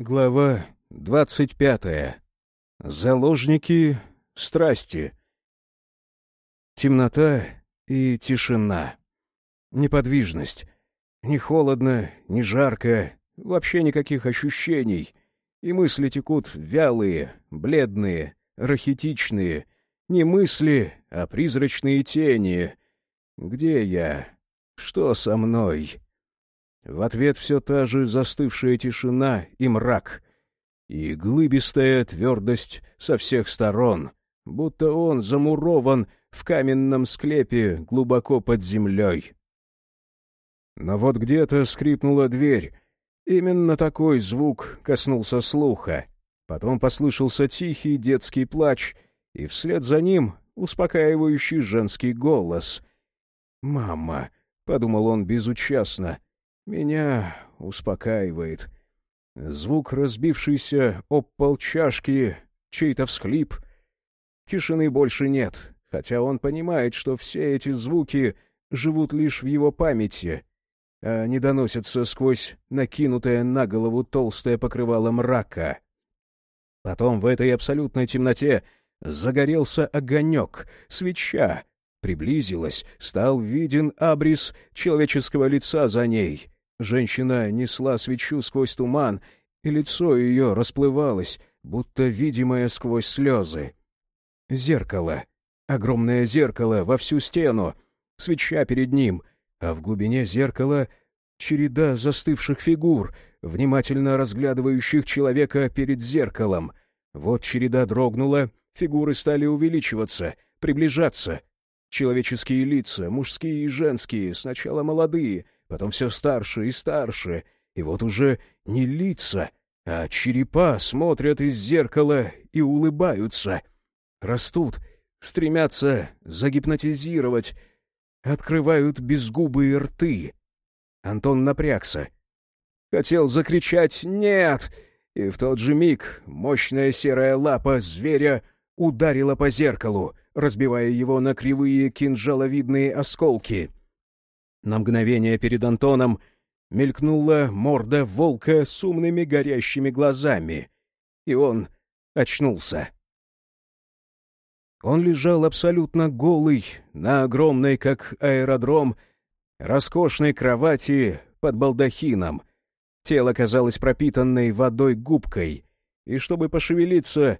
Глава двадцать пятая. Заложники страсти. Темнота и тишина. Неподвижность. Ни холодно, ни жарко, вообще никаких ощущений. И мысли текут вялые, бледные, рахитичные. Не мысли, а призрачные тени. Где я? Что со мной? В ответ все та же застывшая тишина и мрак, и глыбистая твердость со всех сторон, будто он замурован в каменном склепе глубоко под землей. Но вот где-то скрипнула дверь. Именно такой звук коснулся слуха. Потом послышался тихий детский плач, и вслед за ним успокаивающий женский голос. «Мама», — подумал он безучастно, — меня успокаивает. Звук разбившейся об пол чашки, чей-то всхлип. Тишины больше нет, хотя он понимает, что все эти звуки живут лишь в его памяти, а не доносятся сквозь накинутое на голову толстое покрывало мрака. Потом в этой абсолютной темноте загорелся огонек, свеча, приблизилась, стал виден абрис человеческого лица за ней — Женщина несла свечу сквозь туман, и лицо ее расплывалось, будто видимое сквозь слезы. Зеркало. Огромное зеркало во всю стену. Свеча перед ним, а в глубине зеркала череда застывших фигур, внимательно разглядывающих человека перед зеркалом. Вот череда дрогнула, фигуры стали увеличиваться, приближаться. Человеческие лица, мужские и женские, сначала молодые — потом все старше и старше, и вот уже не лица, а черепа смотрят из зеркала и улыбаются. Растут, стремятся загипнотизировать, открывают безгубые рты. Антон напрягся. Хотел закричать «Нет!» И в тот же миг мощная серая лапа зверя ударила по зеркалу, разбивая его на кривые кинжаловидные осколки. На мгновение перед Антоном мелькнула морда волка с умными горящими глазами, и он очнулся. Он лежал абсолютно голый на огромной, как аэродром, роскошной кровати под балдахином. Тело казалось пропитанной водой губкой, и чтобы пошевелиться,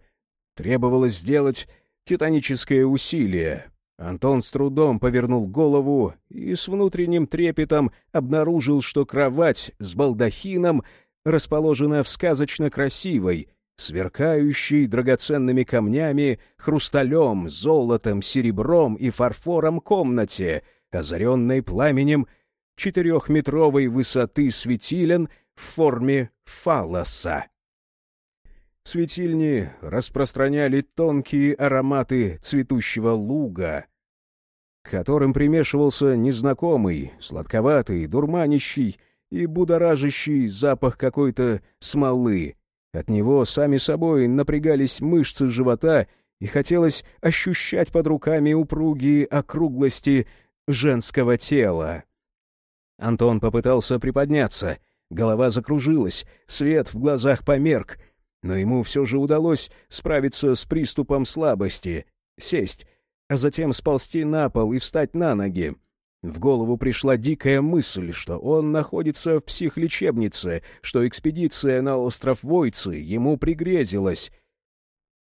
требовалось сделать титаническое усилие. Антон с трудом повернул голову и с внутренним трепетом обнаружил, что кровать с балдахином расположена в сказочно красивой, сверкающей драгоценными камнями, хрусталем, золотом, серебром и фарфором комнате, озаренной пламенем четырехметровой высоты светилен в форме фалоса. Светильни распространяли тонкие ароматы цветущего луга, к которым примешивался незнакомый, сладковатый, дурманящий и будоражащий запах какой-то смолы. От него сами собой напрягались мышцы живота, и хотелось ощущать под руками упругие округлости женского тела. Антон попытался приподняться, голова закружилась, свет в глазах померк — но ему все же удалось справиться с приступом слабости, сесть, а затем сползти на пол и встать на ноги. В голову пришла дикая мысль, что он находится в психлечебнице, что экспедиция на остров Войцы ему пригрезилась.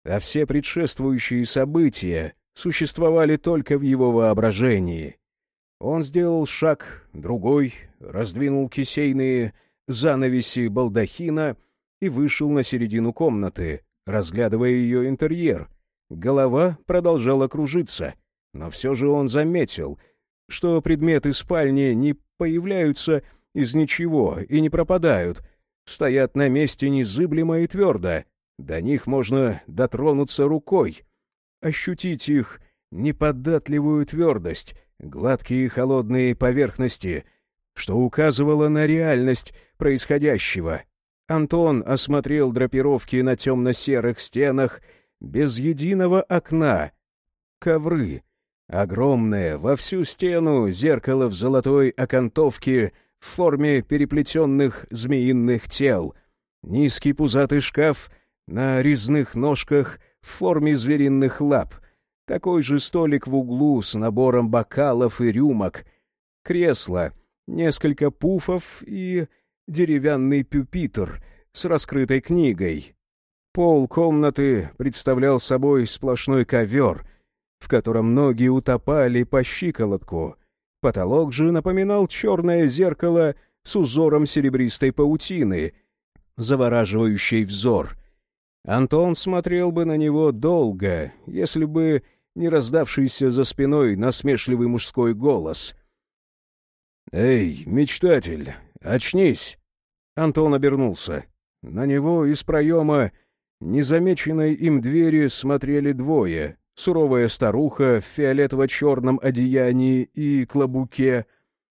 А все предшествующие события существовали только в его воображении. Он сделал шаг, другой, раздвинул кисейные занавеси балдахина — и вышел на середину комнаты, разглядывая ее интерьер. Голова продолжала кружиться, но все же он заметил, что предметы спальни не появляются из ничего и не пропадают, стоят на месте незыблемо и твердо, до них можно дотронуться рукой, ощутить их неподатливую твердость, гладкие холодные поверхности, что указывало на реальность происходящего. Антон осмотрел драпировки на темно-серых стенах без единого окна. Ковры. Огромное, во всю стену, зеркало в золотой окантовке в форме переплетенных змеиных тел. низкий пузатый шкаф на резных ножках в форме звериных лап, такой же столик в углу с набором бокалов и рюмок, кресло, несколько пуфов и деревянный пюпитр с раскрытой книгой. Пол комнаты представлял собой сплошной ковер, в котором ноги утопали по щиколотку. Потолок же напоминал черное зеркало с узором серебристой паутины, завораживающей взор. Антон смотрел бы на него долго, если бы не раздавшийся за спиной насмешливый мужской голос. «Эй, мечтатель, очнись!» Антон обернулся. На него из проема незамеченной им двери смотрели двое. Суровая старуха в фиолетово-черном одеянии и клобуке,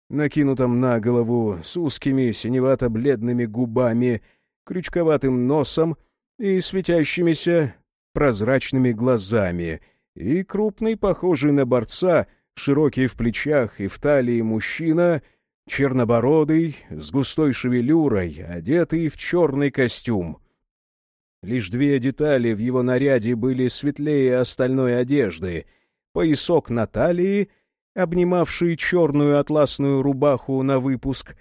накинутом на голову с узкими синевато-бледными губами, крючковатым носом и светящимися прозрачными глазами, и крупный, похожий на борца, широкий в плечах и в талии мужчина, чернобородый, с густой шевелюрой, одетый в черный костюм — Лишь две детали в его наряде были светлее остальной одежды. Поясок на талии, обнимавший черную атласную рубаху на выпуск,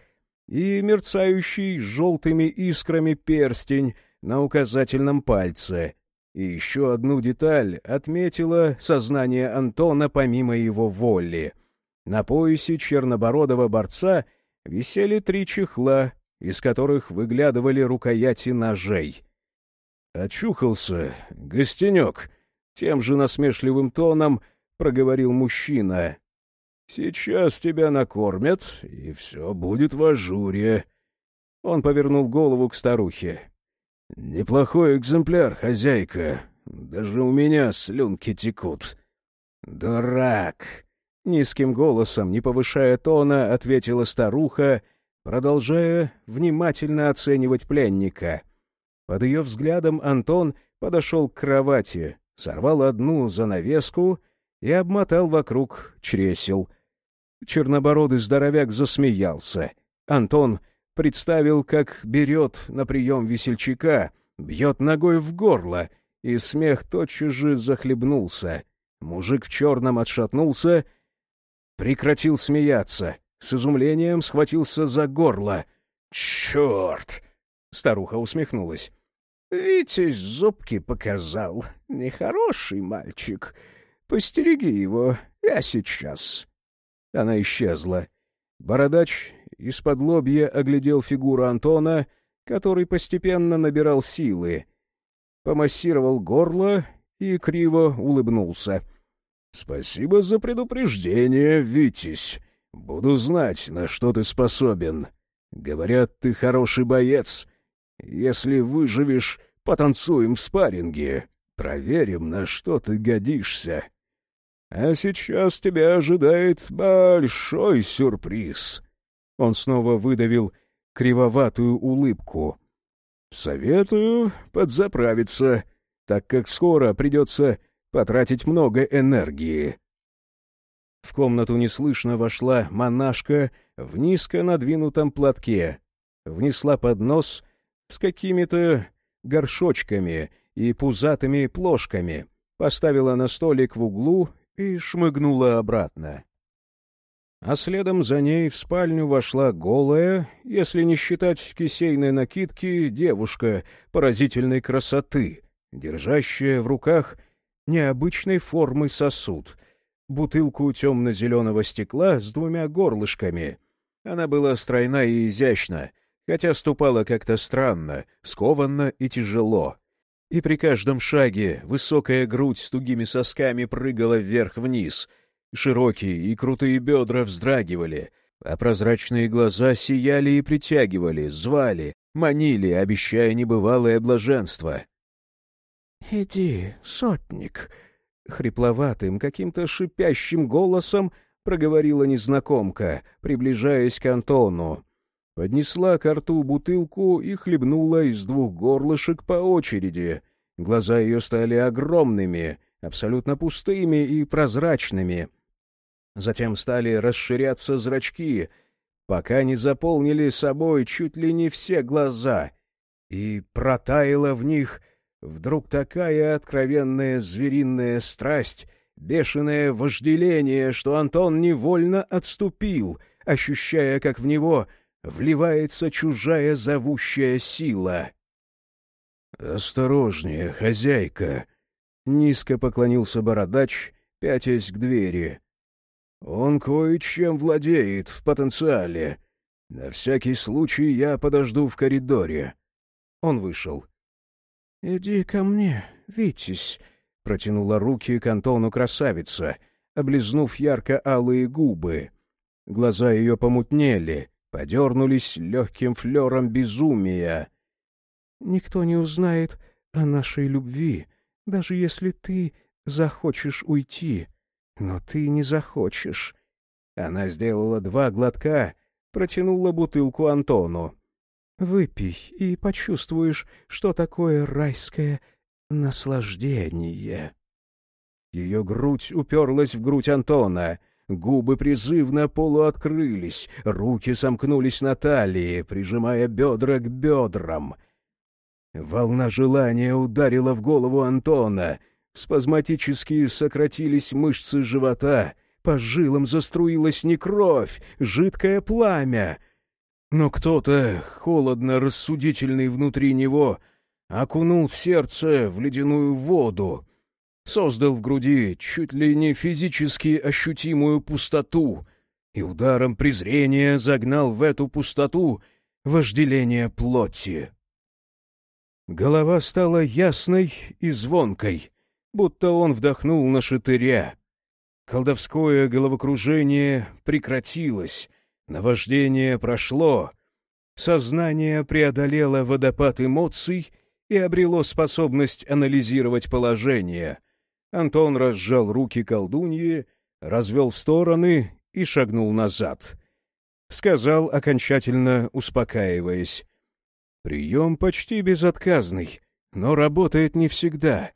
и мерцающий желтыми искрами перстень на указательном пальце. И еще одну деталь отметила сознание Антона помимо его воли. На поясе чернобородого борца висели три чехла, из которых выглядывали рукояти ножей. «Очухался, гостенек!» — тем же насмешливым тоном проговорил мужчина. «Сейчас тебя накормят, и все будет в ажуре». Он повернул голову к старухе. «Неплохой экземпляр, хозяйка. Даже у меня слюнки текут». «Дурак!» — низким голосом, не повышая тона, ответила старуха, продолжая внимательно оценивать пленника — под ее взглядом Антон подошел к кровати, сорвал одну занавеску и обмотал вокруг чресел. Чернобородый здоровяк засмеялся. Антон представил, как берет на прием весельчака, бьет ногой в горло, и смех тотчас же захлебнулся. Мужик в черном отшатнулся, прекратил смеяться, с изумлением схватился за горло. «Черт!» — старуха усмехнулась. Витязь зубки показал. Нехороший мальчик. Постереги его, я сейчас. Она исчезла. Бородач из-под лобья оглядел фигуру Антона, который постепенно набирал силы. Помассировал горло и криво улыбнулся. — Спасибо за предупреждение, Витязь. Буду знать, на что ты способен. Говорят, ты хороший боец. Если выживешь, потанцуем в спарринге. Проверим, на что ты годишься. А сейчас тебя ожидает большой сюрприз. Он снова выдавил кривоватую улыбку. Советую подзаправиться, так как скоро придется потратить много энергии. В комнату неслышно вошла монашка в низко надвинутом платке, внесла поднос с какими-то горшочками и пузатыми плошками, поставила на столик в углу и шмыгнула обратно. А следом за ней в спальню вошла голая, если не считать кисейной накидки, девушка поразительной красоты, держащая в руках необычной формы сосуд, бутылку темно-зеленого стекла с двумя горлышками. Она была стройна и изящна, хотя ступала как-то странно, скованно и тяжело. И при каждом шаге высокая грудь с тугими сосками прыгала вверх-вниз, широкие и крутые бедра вздрагивали, а прозрачные глаза сияли и притягивали, звали, манили, обещая небывалое блаженство. — Иди, сотник! — хрипловатым, каким-то шипящим голосом проговорила незнакомка, приближаясь к Антону, Поднесла к рту бутылку и хлебнула из двух горлышек по очереди. Глаза ее стали огромными, абсолютно пустыми и прозрачными. Затем стали расширяться зрачки, пока не заполнили собой чуть ли не все глаза. и протаяла в них вдруг такая откровенная звериная страсть, бешеное вожделение, что Антон невольно отступил, ощущая, как в него вливается чужая зовущая сила. «Осторожнее, хозяйка!» — низко поклонился бородач, пятясь к двери. «Он кое-чем владеет в потенциале. На всякий случай я подожду в коридоре». Он вышел. «Иди ко мне, Витязь», — протянула руки к Антону красавица, облизнув ярко-алые губы. Глаза ее помутнели, подернулись легким флером безумия. «Никто не узнает о нашей любви, даже если ты захочешь уйти. Но ты не захочешь». Она сделала два глотка, протянула бутылку Антону. «Выпей и почувствуешь, что такое райское наслаждение». Ее грудь уперлась в грудь Антона — Губы призывно полуоткрылись, руки сомкнулись на талии, прижимая бедра к бедрам. Волна желания ударила в голову Антона. Спазматически сократились мышцы живота, по жилам заструилась не кровь, жидкое пламя. Но кто-то, холодно рассудительный внутри него, окунул сердце в ледяную воду, создал в груди чуть ли не физически ощутимую пустоту и ударом презрения загнал в эту пустоту вожделение плоти. Голова стала ясной и звонкой, будто он вдохнул на шатыря. Колдовское головокружение прекратилось, наваждение прошло, сознание преодолело водопад эмоций и обрело способность анализировать положение, Антон разжал руки колдуньи, развел в стороны и шагнул назад. Сказал, окончательно успокаиваясь. «Прием почти безотказный, но работает не всегда.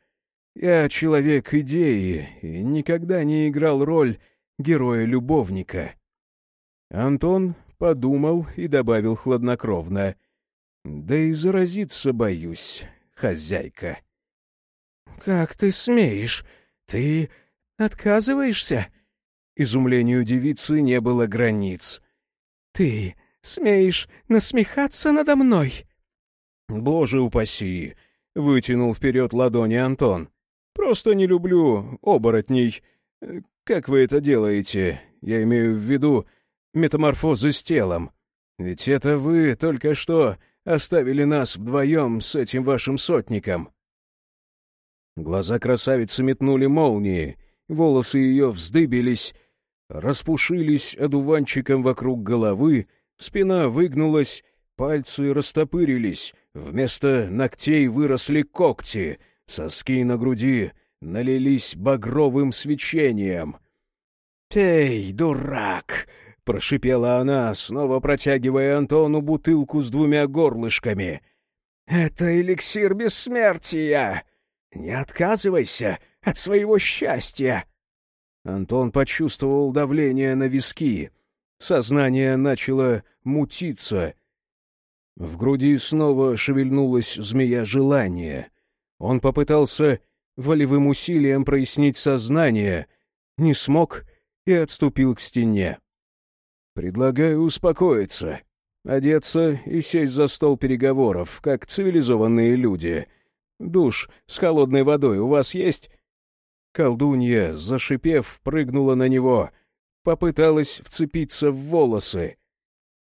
Я человек идеи и никогда не играл роль героя-любовника». Антон подумал и добавил хладнокровно. «Да и заразиться боюсь, хозяйка». «Как ты смеешь? Ты отказываешься?» Изумлению девицы не было границ. «Ты смеешь насмехаться надо мной?» «Боже упаси!» — вытянул вперед ладони Антон. «Просто не люблю оборотней. Как вы это делаете? Я имею в виду метаморфозы с телом. Ведь это вы только что оставили нас вдвоем с этим вашим сотником». Глаза красавицы метнули молнии, волосы ее вздыбились, распушились одуванчиком вокруг головы, спина выгнулась, пальцы растопырились, вместо ногтей выросли когти, соски на груди налились багровым свечением. «Эй, дурак!» — прошипела она, снова протягивая Антону бутылку с двумя горлышками. «Это эликсир бессмертия!» «Не отказывайся от своего счастья!» Антон почувствовал давление на виски. Сознание начало мутиться. В груди снова шевельнулась змея желания. Он попытался волевым усилием прояснить сознание, не смог и отступил к стене. «Предлагаю успокоиться, одеться и сесть за стол переговоров, как цивилизованные люди», Душ с холодной водой у вас есть?» Колдунья, зашипев, прыгнула на него, попыталась вцепиться в волосы.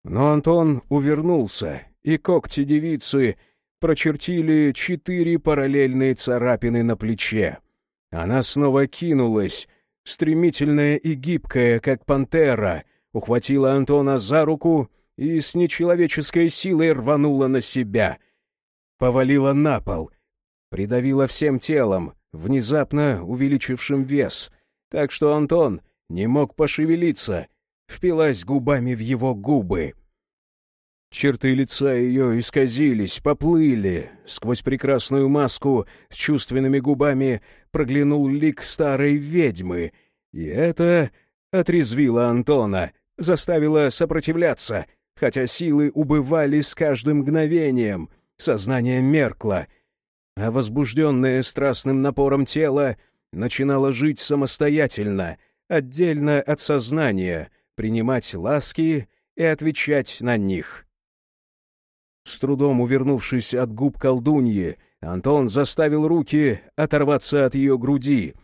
Но Антон увернулся, и когти девицы прочертили четыре параллельные царапины на плече. Она снова кинулась, стремительная и гибкая, как пантера, ухватила Антона за руку и с нечеловеческой силой рванула на себя. Повалила на пол — придавило всем телом, внезапно увеличившим вес, так что Антон не мог пошевелиться, впилась губами в его губы. Черты лица ее исказились, поплыли. Сквозь прекрасную маску с чувственными губами проглянул лик старой ведьмы. И это отрезвило Антона, заставило сопротивляться, хотя силы убывали с каждым мгновением — сознание меркло, а возбужденное страстным напором тело начинало жить самостоятельно, отдельно от сознания, принимать ласки и отвечать на них. С трудом увернувшись от губ колдуньи, Антон заставил руки оторваться от ее груди,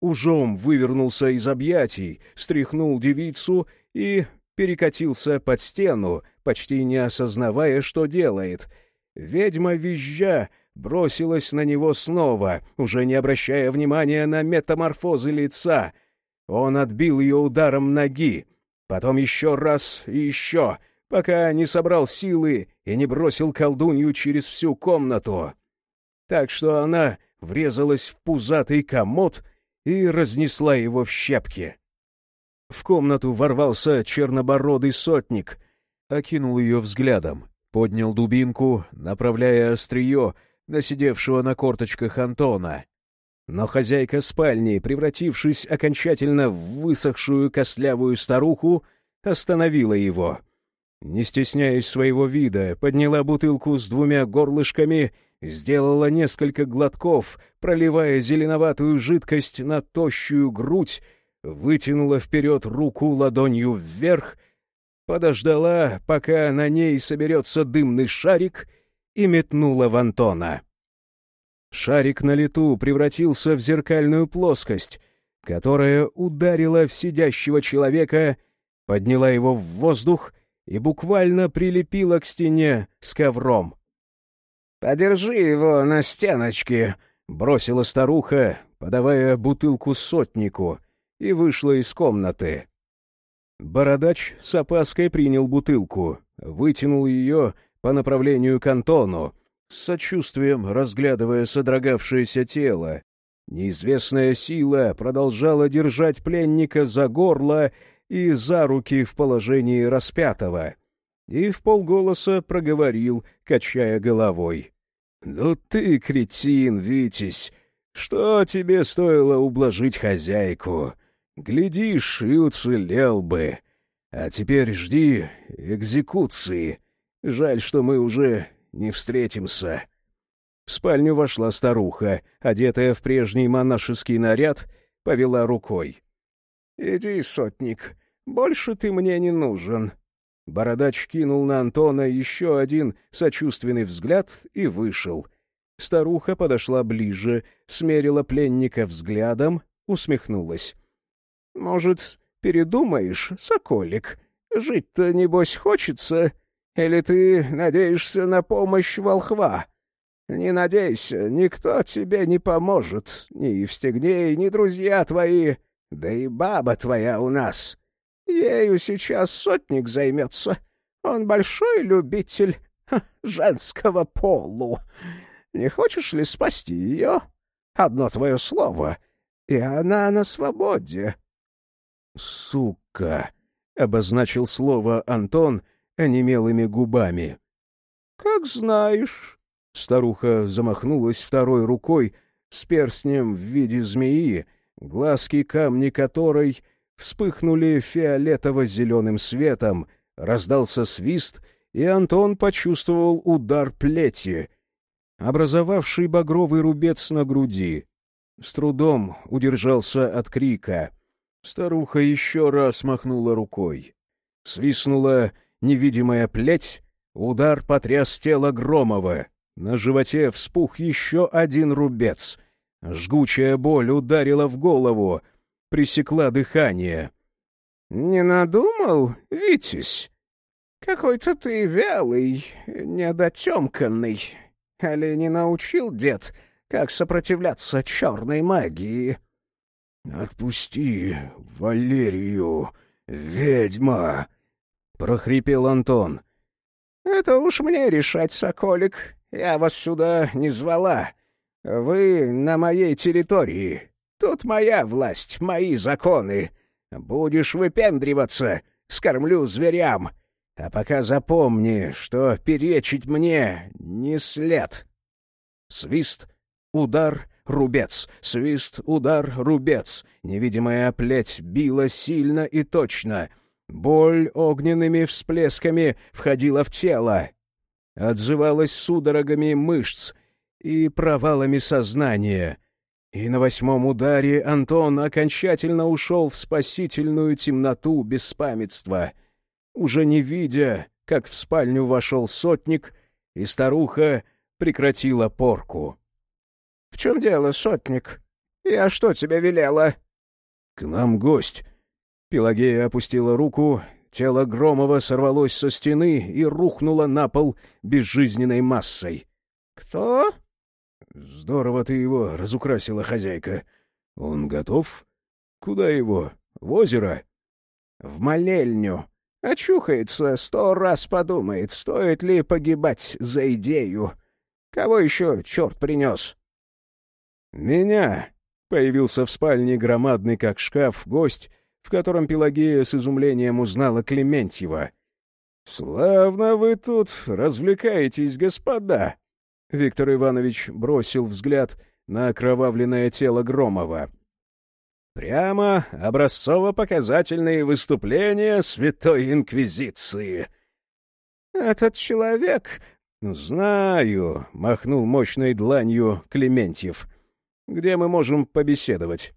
ужом вывернулся из объятий, стряхнул девицу и перекатился под стену, почти не осознавая, что делает. Ведьма визжа бросилась на него снова, уже не обращая внимания на метаморфозы лица. Он отбил ее ударом ноги, потом еще раз и еще — пока не собрал силы и не бросил колдунью через всю комнату. Так что она врезалась в пузатый комод и разнесла его в щепки. В комнату ворвался чернобородый сотник, окинул ее взглядом, поднял дубинку, направляя острие на на корточках Антона. Но хозяйка спальни, превратившись окончательно в высохшую костлявую старуху, остановила его — не стесняясь своего вида, подняла бутылку с двумя горлышками, сделала несколько глотков, проливая зеленоватую жидкость на тощую грудь, вытянула вперед руку ладонью вверх, подождала, пока на ней соберется дымный шарик, и метнула в Антона. Шарик на лету превратился в зеркальную плоскость, которая ударила в сидящего человека, подняла его в воздух — и буквально прилепила к стене с ковром. «Подержи его на стеночке», — бросила старуха, подавая бутылку сотнику, и вышла из комнаты. Бородач с опаской принял бутылку, вытянул ее по направлению к Антону, с сочувствием разглядывая содрогавшееся тело. Неизвестная сила продолжала держать пленника за горло и за руки в положении распятого, и в полголоса проговорил, качая головой. — Ну ты, кретин, Витязь, что тебе стоило ублажить хозяйку? Глядишь, и уцелел бы. А теперь жди экзекуции. Жаль, что мы уже не встретимся. В спальню вошла старуха, одетая в прежний монашеский наряд, повела рукой. — Иди, сотник, больше ты мне не нужен». Бородач кинул на Антона еще один сочувственный взгляд и вышел. Старуха подошла ближе, смерила пленника взглядом, усмехнулась. — Может, передумаешь, соколик? Жить-то, небось, хочется? Или ты надеешься на помощь волхва? Не надейся, никто тебе не поможет, ни Евстигней, ни друзья твои, да и баба твоя у нас. Ею сейчас сотник займется. Он большой любитель ха, женского полу. Не хочешь ли спасти ее? Одно твое слово, и она на свободе. — Сука! — обозначил слово Антон онемелыми губами. — Как знаешь. Старуха замахнулась второй рукой с перстнем в виде змеи, глазки камни которой вспыхнули фиолетово-зеленым светом, раздался свист, и Антон почувствовал удар плети, образовавший багровый рубец на груди. С трудом удержался от крика. Старуха еще раз махнула рукой. Свистнула невидимая плеть, удар потряс тело Громова. На животе вспух еще один рубец. Жгучая боль ударила в голову, пресекла дыхание. — Не надумал, Витязь? Какой-то ты вялый, недотемканный. Али не научил дед, как сопротивляться черной магии? — Отпусти Валерию, ведьма! — прохрипел Антон. — Это уж мне решать, соколик. Я вас сюда не звала. Вы на моей территории. Тут моя власть, мои законы. Будешь выпендриваться, скормлю зверям. А пока запомни, что перечить мне не след. Свист, удар, рубец, свист, удар, рубец. Невидимая плеть била сильно и точно. Боль огненными всплесками входила в тело. отзывалась судорогами мышц и провалами сознания. И на восьмом ударе Антон окончательно ушел в спасительную темноту беспамятства, уже не видя, как в спальню вошел сотник, и старуха прекратила порку. — В чем дело, сотник? Я что тебе велела? — К нам гость. Пелагея опустила руку, тело Громова сорвалось со стены и рухнуло на пол безжизненной массой. — Кто? — Здорово ты его разукрасила, хозяйка. Он готов? Куда его? В озеро? — В молельню. Очухается, сто раз подумает, стоит ли погибать за идею. Кого еще черт принес? — Меня! — появился в спальне громадный, как шкаф, гость, в котором Пелагея с изумлением узнала Клементьева. — Славно вы тут развлекаетесь, господа! Виктор Иванович бросил взгляд на окровавленное тело Громова. Прямо образцово-показательные выступления Святой Инквизиции. «Этот человек...» «Знаю», — махнул мощной дланью Клементьев. «Где мы можем побеседовать?»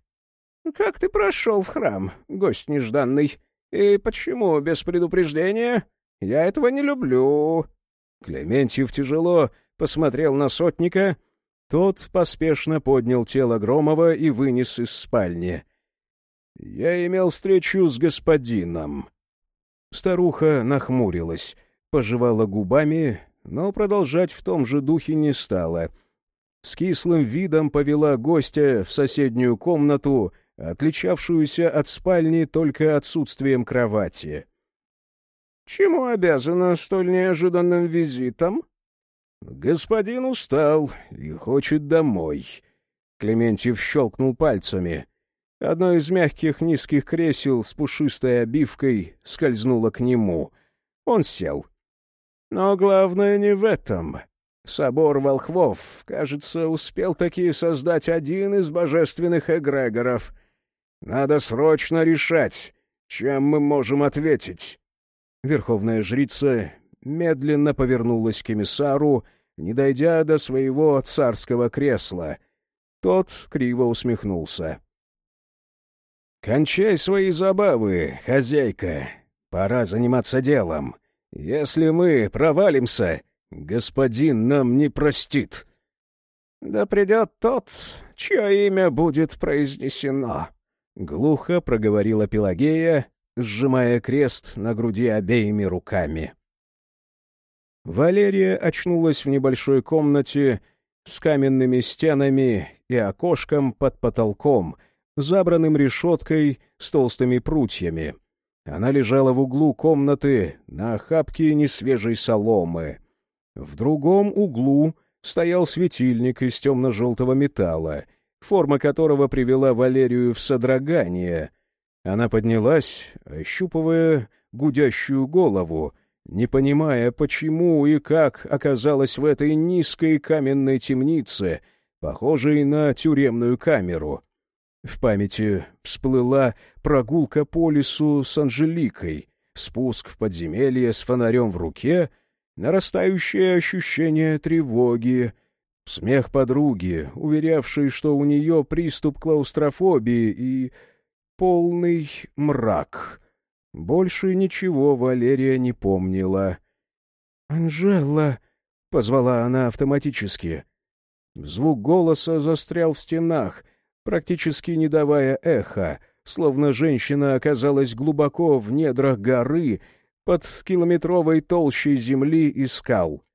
«Как ты прошел в храм, гость нежданный? И почему без предупреждения? Я этого не люблю». Клементьев тяжело посмотрел на сотника, тот поспешно поднял тело Громова и вынес из спальни. «Я имел встречу с господином». Старуха нахмурилась, пожевала губами, но продолжать в том же духе не стала. С кислым видом повела гостя в соседнюю комнату, отличавшуюся от спальни только отсутствием кровати. «Чему обязана столь неожиданным визитом?» «Господин устал и хочет домой». Клементьев щелкнул пальцами. Одно из мягких низких кресел с пушистой обивкой скользнуло к нему. Он сел. Но главное не в этом. Собор волхвов, кажется, успел таки создать один из божественных эгрегоров. Надо срочно решать, чем мы можем ответить. Верховная жрица медленно повернулась к эмиссару, не дойдя до своего царского кресла. Тот криво усмехнулся. «Кончай свои забавы, хозяйка. Пора заниматься делом. Если мы провалимся, господин нам не простит». «Да придет тот, чье имя будет произнесено», — глухо проговорила Пелагея, сжимая крест на груди обеими руками. Валерия очнулась в небольшой комнате с каменными стенами и окошком под потолком, забранным решеткой с толстыми прутьями. Она лежала в углу комнаты на охапке несвежей соломы. В другом углу стоял светильник из темно-желтого металла, форма которого привела Валерию в содрогание. Она поднялась, ощупывая гудящую голову, не понимая, почему и как оказалась в этой низкой каменной темнице, похожей на тюремную камеру. В памяти всплыла прогулка по лесу с Анжеликой, спуск в подземелье с фонарем в руке, нарастающее ощущение тревоги, смех подруги, уверявшей, что у нее приступ клаустрофобии и полный мрак — больше ничего Валерия не помнила. «Анжела!» — позвала она автоматически. Звук голоса застрял в стенах, практически не давая эха, словно женщина оказалась глубоко в недрах горы под километровой толщей земли и скал.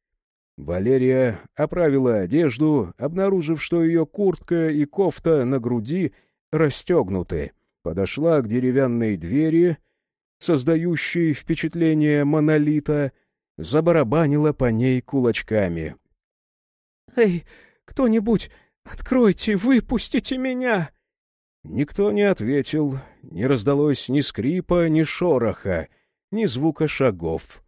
Валерия оправила одежду, обнаружив, что ее куртка и кофта на груди расстегнуты, подошла к деревянной двери — создающей впечатление монолита, забарабанила по ней кулачками. «Эй, кто-нибудь, откройте, выпустите меня!» Никто не ответил, не раздалось ни скрипа, ни шороха, ни звука шагов.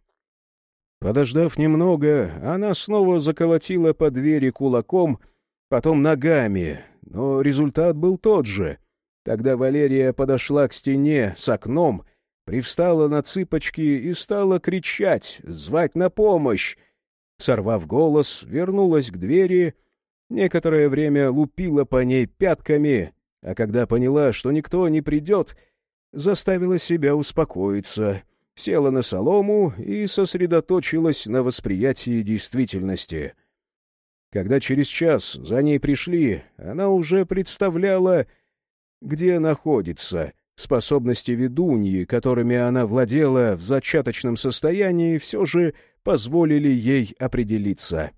Подождав немного, она снова заколотила по двери кулаком, потом ногами, но результат был тот же. Тогда Валерия подошла к стене с окном привстала на цыпочки и стала кричать, звать на помощь. Сорвав голос, вернулась к двери, некоторое время лупила по ней пятками, а когда поняла, что никто не придет, заставила себя успокоиться, села на солому и сосредоточилась на восприятии действительности. Когда через час за ней пришли, она уже представляла, где находится. Способности ведуньи, которыми она владела в зачаточном состоянии, все же позволили ей определиться.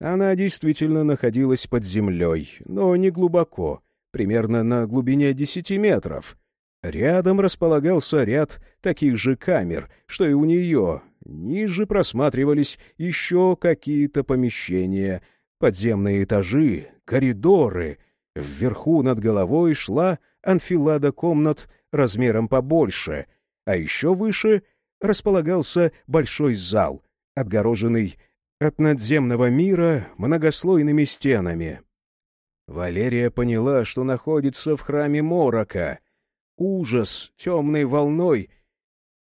Она действительно находилась под землей, но не глубоко, примерно на глубине десяти метров. Рядом располагался ряд таких же камер, что и у нее. Ниже просматривались еще какие-то помещения, подземные этажи, коридоры. Вверху над головой шла анфилада комнат размером побольше, а еще выше располагался большой зал, отгороженный от надземного мира многослойными стенами. Валерия поняла, что находится в храме Морока. Ужас темной волной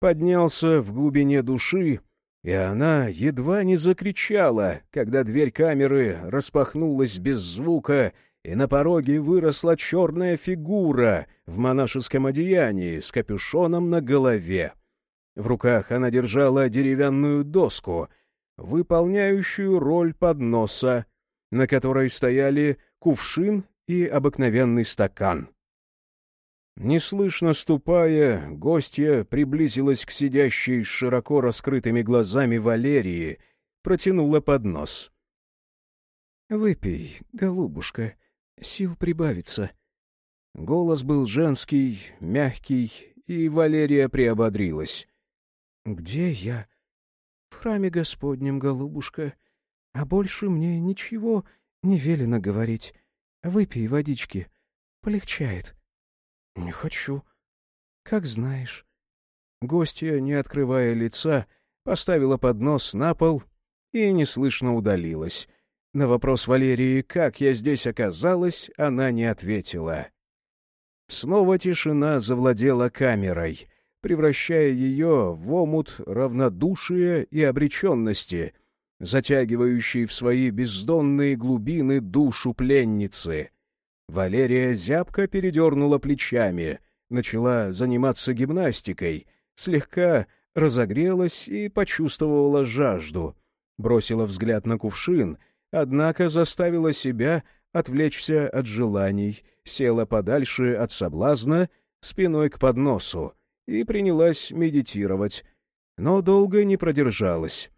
поднялся в глубине души, и она едва не закричала, когда дверь камеры распахнулась без звука, и на пороге выросла черная фигура в монашеском одеянии с капюшоном на голове. В руках она держала деревянную доску, выполняющую роль подноса, на которой стояли кувшин и обыкновенный стакан. Неслышно ступая, гостья приблизилась к сидящей с широко раскрытыми глазами Валерии, протянула поднос. — Выпей, голубушка, сил прибавится. Голос был женский, мягкий, и Валерия приободрилась. — Где я? — В храме Господнем, голубушка. А больше мне ничего не велено говорить. Выпей водички. Полегчает. — Не хочу. — Как знаешь. Гостья, не открывая лица, поставила поднос на пол и неслышно удалилась. На вопрос Валерии, как я здесь оказалась, она не ответила. Снова тишина завладела камерой, превращая ее в омут равнодушия и обреченности, затягивающий в свои бездонные глубины душу пленницы. Валерия зябко передернула плечами, начала заниматься гимнастикой, слегка разогрелась и почувствовала жажду. Бросила взгляд на кувшин — однако заставила себя отвлечься от желаний, села подальше от соблазна, спиной к подносу, и принялась медитировать, но долго не продержалась.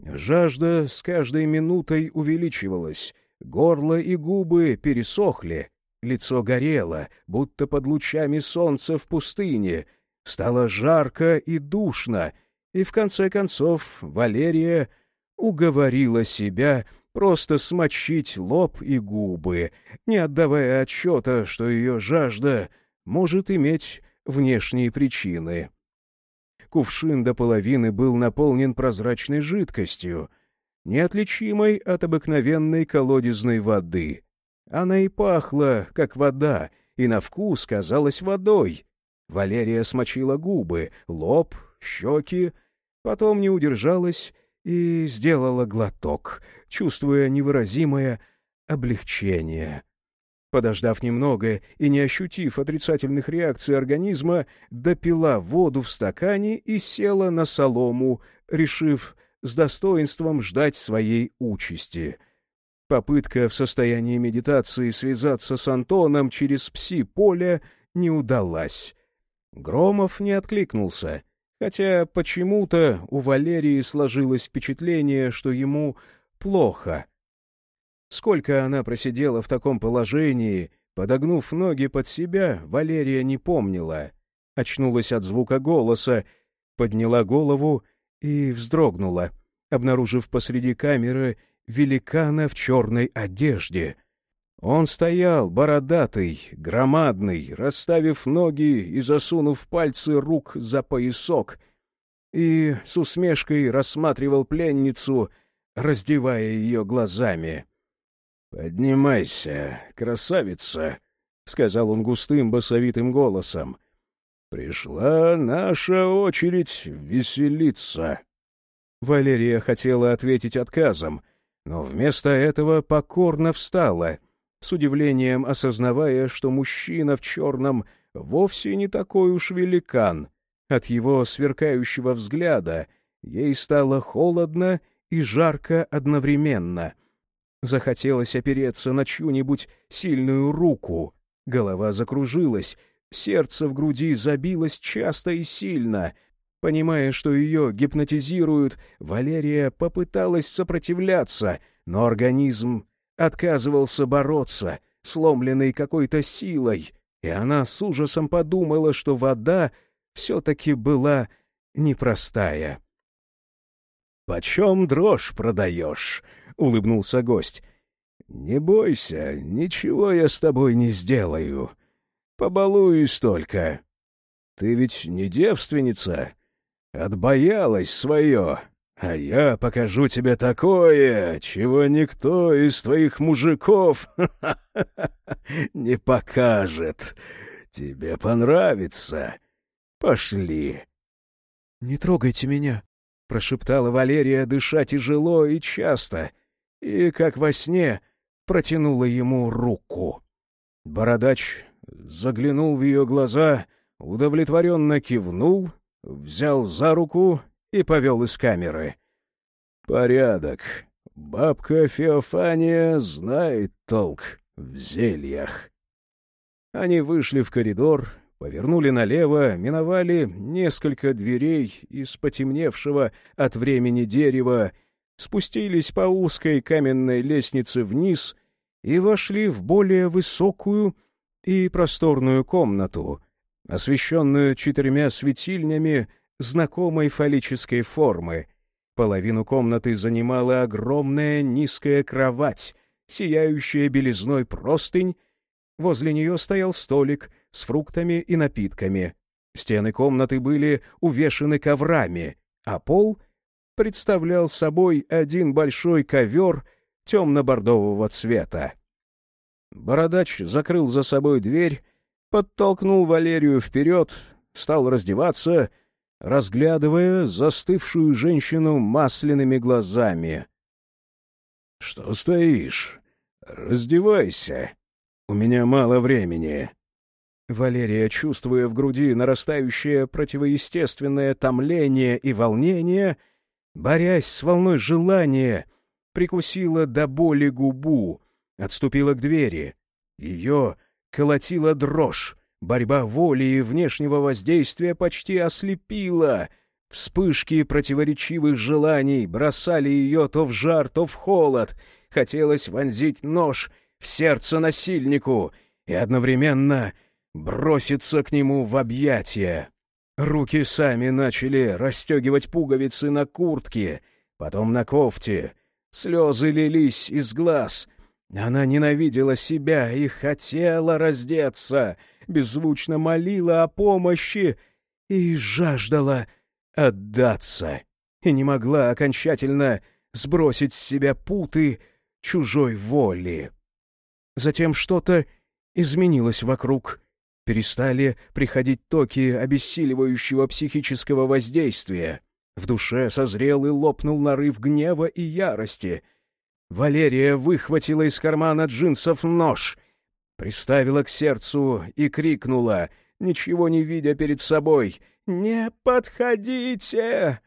Жажда с каждой минутой увеличивалась, горло и губы пересохли, лицо горело, будто под лучами солнца в пустыне, стало жарко и душно, и в конце концов Валерия уговорила себя просто смочить лоб и губы, не отдавая отчета, что ее жажда может иметь внешние причины. Кувшин до половины был наполнен прозрачной жидкостью, неотличимой от обыкновенной колодезной воды. Она и пахла, как вода, и на вкус казалась водой. Валерия смочила губы, лоб, щеки, потом не удержалась и сделала глоток, чувствуя невыразимое облегчение. Подождав немного и не ощутив отрицательных реакций организма, допила воду в стакане и села на солому, решив с достоинством ждать своей участи. Попытка в состоянии медитации связаться с Антоном через пси-поле не удалась. Громов не откликнулся, хотя почему-то у Валерии сложилось впечатление, что ему плохо. Сколько она просидела в таком положении, подогнув ноги под себя, Валерия не помнила. Очнулась от звука голоса, подняла голову и вздрогнула, обнаружив посреди камеры великана в черной одежде. Он стоял, бородатый, громадный, расставив ноги и засунув пальцы рук за поясок, и с усмешкой рассматривал пленницу — раздевая ее глазами. — Поднимайся, красавица, — сказал он густым басовитым голосом. — Пришла наша очередь веселиться. Валерия хотела ответить отказом, но вместо этого покорно встала, с удивлением осознавая, что мужчина в черном вовсе не такой уж великан. От его сверкающего взгляда ей стало холодно и жарко одновременно. Захотелось опереться на чью-нибудь сильную руку. Голова закружилась, сердце в груди забилось часто и сильно. Понимая, что ее гипнотизируют, Валерия попыталась сопротивляться, но организм отказывался бороться, сломленный какой-то силой, и она с ужасом подумала, что вода все-таки была непростая. «Почем дрожь продаешь?» — улыбнулся гость. «Не бойся, ничего я с тобой не сделаю. Побалуюсь только. Ты ведь не девственница? Отбоялась свое, а я покажу тебе такое, чего никто из твоих мужиков не покажет. Тебе понравится. Пошли». «Не трогайте меня», — прошептала Валерия, дыша тяжело и часто, и, как во сне, протянула ему руку. Бородач заглянул в ее глаза, удовлетворенно кивнул, взял за руку и повел из камеры. «Порядок. Бабка Феофания знает толк в зельях». Они вышли в коридор, Повернули налево, миновали несколько дверей из потемневшего от времени дерева, спустились по узкой каменной лестнице вниз и вошли в более высокую и просторную комнату, освещенную четырьмя светильнями знакомой фаллической формы. Половину комнаты занимала огромная низкая кровать, сияющая белизной простынь, возле нее стоял столик — с фруктами и напитками. Стены комнаты были увешаны коврами, а пол представлял собой один большой ковер темно-бордового цвета. Бородач закрыл за собой дверь, подтолкнул Валерию вперед, стал раздеваться, разглядывая застывшую женщину масляными глазами. — Что стоишь? Раздевайся. У меня мало времени. Валерия, чувствуя в груди нарастающее противоестественное томление и волнение, борясь с волной желания, прикусила до боли губу, отступила к двери. Ее колотила дрожь, борьба воли и внешнего воздействия почти ослепила. Вспышки противоречивых желаний бросали ее то в жар, то в холод. Хотелось вонзить нож в сердце насильнику и одновременно — броситься к нему в объятия. Руки сами начали расстегивать пуговицы на куртке, потом на кофте. Слезы лились из глаз. Она ненавидела себя и хотела раздеться, беззвучно молила о помощи и жаждала отдаться. И не могла окончательно сбросить с себя путы чужой воли. Затем что-то изменилось вокруг — перестали приходить токи обессиливающего психического воздействия. В душе созрел и лопнул нарыв гнева и ярости. Валерия выхватила из кармана джинсов нож, приставила к сердцу и крикнула, ничего не видя перед собой, «Не подходите!»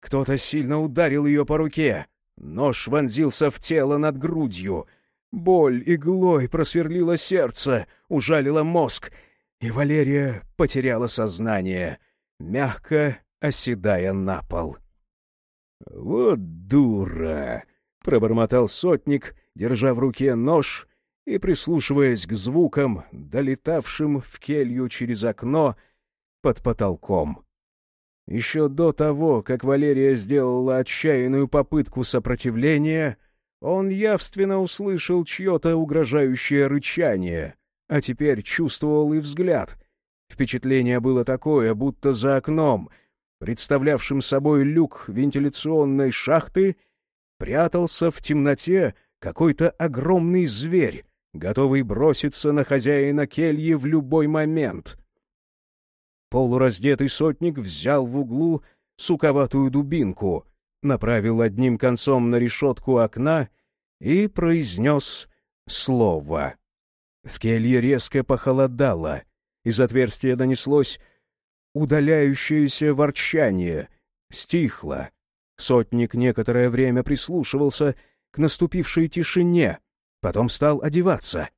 Кто-то сильно ударил ее по руке. Нож вонзился в тело над грудью — Боль иглой просверлила сердце, ужалила мозг, и Валерия потеряла сознание, мягко оседая на пол. — Вот дура! — пробормотал сотник, держа в руке нож и прислушиваясь к звукам, долетавшим в келью через окно под потолком. Еще до того, как Валерия сделала отчаянную попытку сопротивления, он явственно услышал чье-то угрожающее рычание, а теперь чувствовал и взгляд. Впечатление было такое, будто за окном, представлявшим собой люк вентиляционной шахты, прятался в темноте какой-то огромный зверь, готовый броситься на хозяина кельи в любой момент. Полураздетый сотник взял в углу суковатую дубинку, направил одним концом на решетку окна и произнес слово. В келье резко похолодало, из отверстия донеслось удаляющееся ворчание, стихло. Сотник некоторое время прислушивался к наступившей тишине, потом стал одеваться.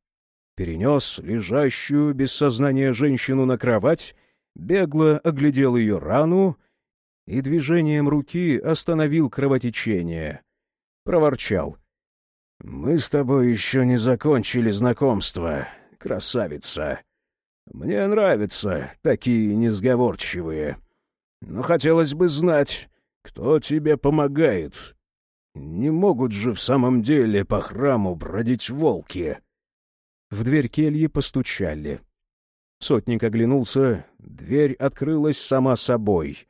Перенес лежащую без сознания женщину на кровать, бегло оглядел ее рану и движением руки остановил кровотечение. Проворчал. «Мы с тобой еще не закончили знакомство, красавица. Мне нравятся такие несговорчивые. Но хотелось бы знать, кто тебе помогает. Не могут же в самом деле по храму бродить волки». В дверь кельи постучали. Сотник оглянулся, дверь открылась сама собой.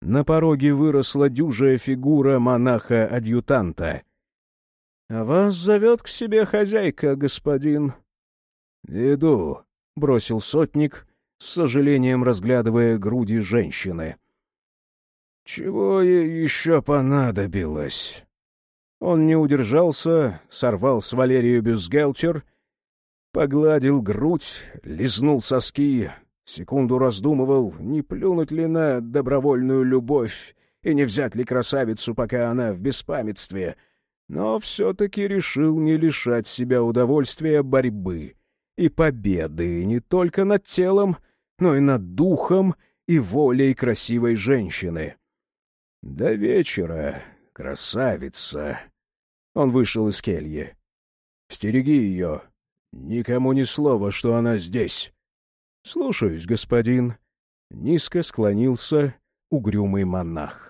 На пороге выросла дюжая фигура монаха-адъютанта. — А вас зовет к себе хозяйка, господин. — Иду, — бросил сотник, с сожалением разглядывая груди женщины. — Чего ей еще понадобилось? Он не удержался, сорвал с Валерию бюстгальтер, погладил грудь, лизнул соски, секунду раздумывал, не плюнуть ли на добровольную любовь и не взять ли красавицу, пока она в беспамятстве, но все-таки решил не лишать себя удовольствия борьбы и победы не только над телом, но и над духом и волей красивой женщины. До вечера, красавица. Он вышел из кельи. «Стереги ее. Никому ни слова, что она здесь». «Слушаюсь, господин». Низко склонился угрюмый монах.